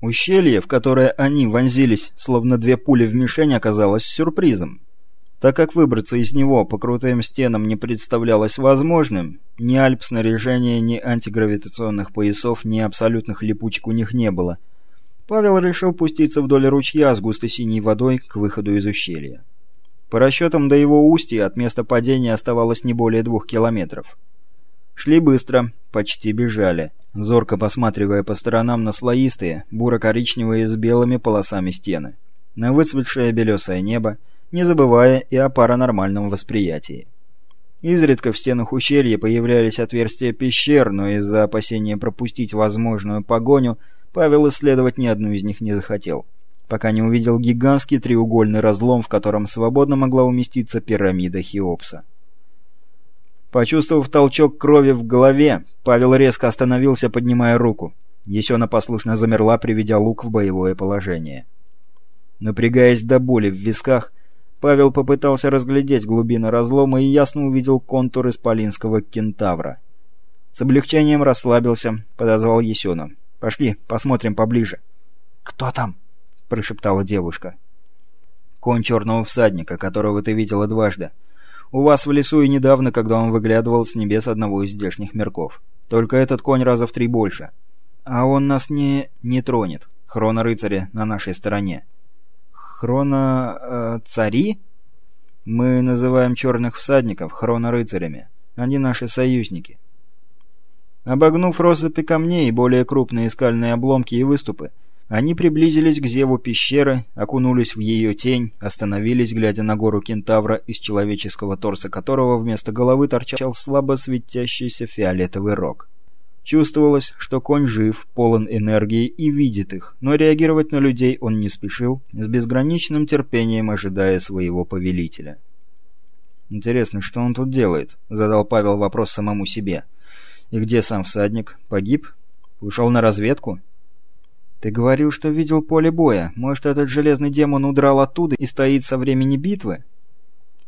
Ущелье, в которое они вонзились, словно две пули в мишень, оказалось сюрпризом. Так как выбраться из него по крутым стенам не представлялось возможным, ни альп снаряжения, ни антигравитационных поясов, ни абсолютных липучек у них не было, Павел решил пуститься вдоль ручья с густо-синей водой к выходу из ущелья. По расчетам до его устья от места падения оставалось не более двух километров. Шли быстро, почти бежали, зорко посматривая по сторонам на слоистые, буро-коричневые с белыми полосами стены, на выцветшее белесое небо, не забывая и о паранормальном восприятии. Изредка в стенах ущелья появлялись отверстия пещер, но из-за опасения пропустить возможную погоню Павел исследовать ни одну из них не захотел, пока не увидел гигантский треугольный разлом, в котором свободно могла уместиться пирамида Хеопса. Почувствовав толчок крови в голове, Павел резко остановился, поднимая руку. Есена послушно замерла, приведя лук в боевое положение. Напрягаясь до боли в висках, Павел попытался разглядеть глубины разлома и ясно увидел контур исполинского кентавра. С облегчением расслабился, подозвал Есена. «Пошли, посмотрим поближе». «Кто там?» — прошептала девушка. «Конь черного всадника, которого ты видела дважды. У вас в лесу и недавно, когда он выглядывал с небес одного из здешних мирков. Только этот конь раза в три больше. А он нас не... не тронет. Хрона-рыцари на нашей стороне». Хрона... Э? Мы называем черных всадников хрона-рыцарями. Они наши союзники. Обогнув россыпи камней и более крупные скальные обломки и выступы, они приблизились к зеву пещеры, окунулись в ее тень, остановились, глядя на гору кентавра, из человеческого торса которого вместо головы торчал слабо светящийся фиолетовый рог. Чувствовалось, что конь жив, полон энергии и видит их, но реагировать на людей он не спешил, с безграничным терпением ожидая своего повелителя. «Интересно, что он тут делает?» — задал Павел вопрос самому себе. «И где сам всадник? Погиб? Ушел на разведку?» «Ты говорил, что видел поле боя. Может, этот железный демон удрал оттуда и стоит со времени битвы?»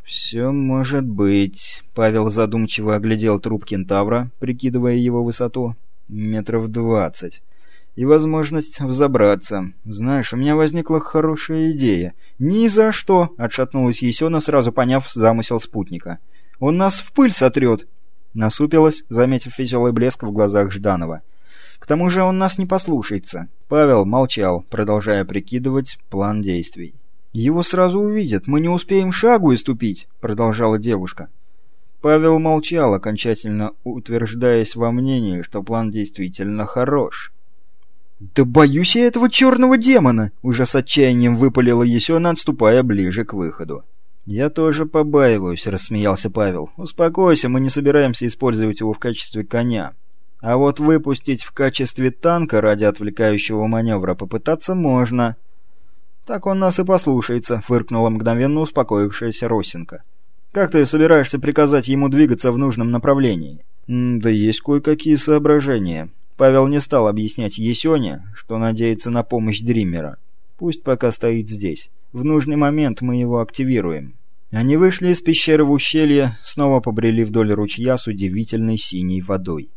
«Все может быть...» — Павел задумчиво оглядел труп кентавра, прикидывая его высоту. «Метров двадцать. И возможность взобраться. Знаешь, у меня возникла хорошая идея». «Ни за что!» — отшатнулась Есена, сразу поняв замысел спутника. «Он нас в пыль сотрет!» Насупилась, заметив веселый блеск в глазах Жданова. «К тому же он нас не послушается». Павел молчал, продолжая прикидывать план действий. «Его сразу увидят, мы не успеем шагу иступить», — продолжала девушка. Павел молчал, окончательно утверждаясь во мнении, что план действительно хорош. «Да боюсь я этого черного демона!» — уже с отчаянием выпалила Есена, отступая ближе к выходу. «Я тоже побаиваюсь», — рассмеялся Павел. «Успокойся, мы не собираемся использовать его в качестве коня. А вот выпустить в качестве танка ради отвлекающего маневра попытаться можно». «Так он нас и послушается», — фыркнула мгновенно успокоившаяся Росинка. «Как ты собираешься приказать ему двигаться в нужном направлении?» М «Да есть кое-какие соображения». Павел не стал объяснять Есёне, что надеется на помощь Дримера. Пусть пока стоит здесь. В нужный момент мы его активируем. Они вышли из пещеры в ущелье, снова побрели вдоль ручья с удивительной синей водой.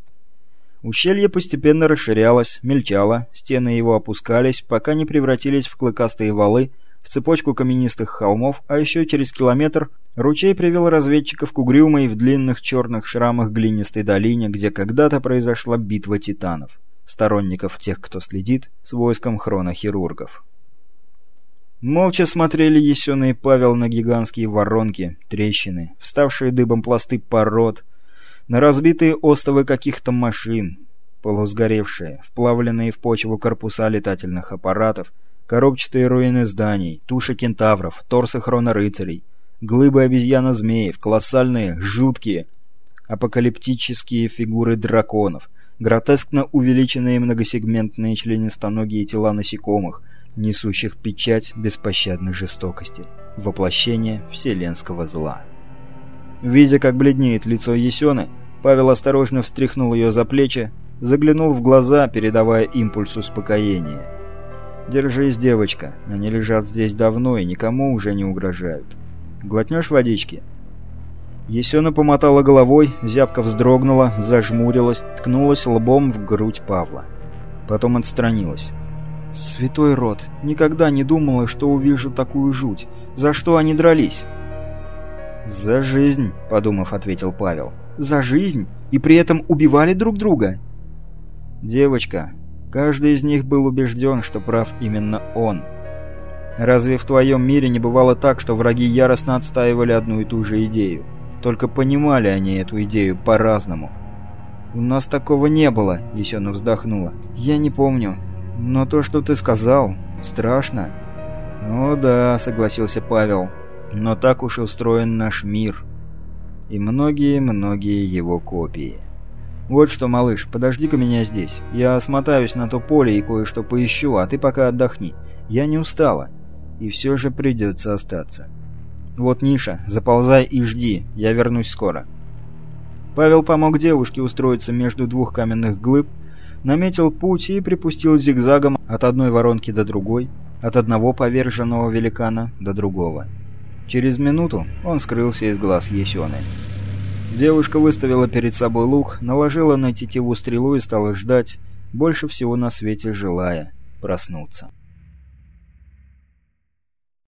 Ущелье постепенно расширялось, мельчало, стены его опускались, пока не превратились в клыкастые валы, в цепочку каменистых холмов, а еще через километр ручей привел разведчиков к угрюмой в длинных черных шрамах глинистой долине, где когда-то произошла битва титанов, сторонников тех, кто следит, с войском хронохирургов. Молча смотрели Есёна и Павел на гигантские воронки, трещины, вставшие дыбом пласты пород, на разбитые остовы каких-то машин, полусгоревшие, вплавленные в почву корпуса летательных аппаратов, коробчатые руины зданий, туши кентавров, торсы хронорыцарей, глыбы обезьяна-змеев, колоссальные, жуткие, апокалиптические фигуры драконов, гротескно увеличенные многосегментные членистоногие тела насекомых, несущих печать беспощадной жестокости, воплощение вселенского зла. Видя, как бледнеет лицо Есены, Павел осторожно встряхнул ее за плечи, заглянул в глаза, передавая импульс успокоения. «Держись, девочка, они лежат здесь давно и никому уже не угрожают. Глотнешь водички?» Есена помотала головой, зябко вздрогнула, зажмурилась, ткнулась лбом в грудь Павла. Потом отстранилась. Святой род, никогда не думала, что увижу такую жуть. За что они дрались? «За жизнь», — подумав, ответил Павел. «За жизнь? И при этом убивали друг друга?» «Девочка, каждый из них был убежден, что прав именно он. Разве в твоем мире не бывало так, что враги яростно отстаивали одну и ту же идею? Только понимали они эту идею по-разному». «У нас такого не было», — Есена вздохнула. «Я не помню. Но то, что ты сказал, страшно». «Ну да», — согласился Павел. Но так уж устроен наш мир. И многие-многие его копии. Вот что, малыш, подожди-ка меня здесь. Я смотаюсь на то поле и кое-что поищу, а ты пока отдохни. Я не устала. И все же придется остаться. Вот ниша, заползай и жди, я вернусь скоро. Павел помог девушке устроиться между двух каменных глыб, наметил путь и припустил зигзагом от одной воронки до другой, от одного поверженного великана до другого. Через минуту он скрылся из глаз Есены. Девушка выставила перед собой лук, наложила на тетиву стрелу и стала ждать, больше всего на свете желая проснуться.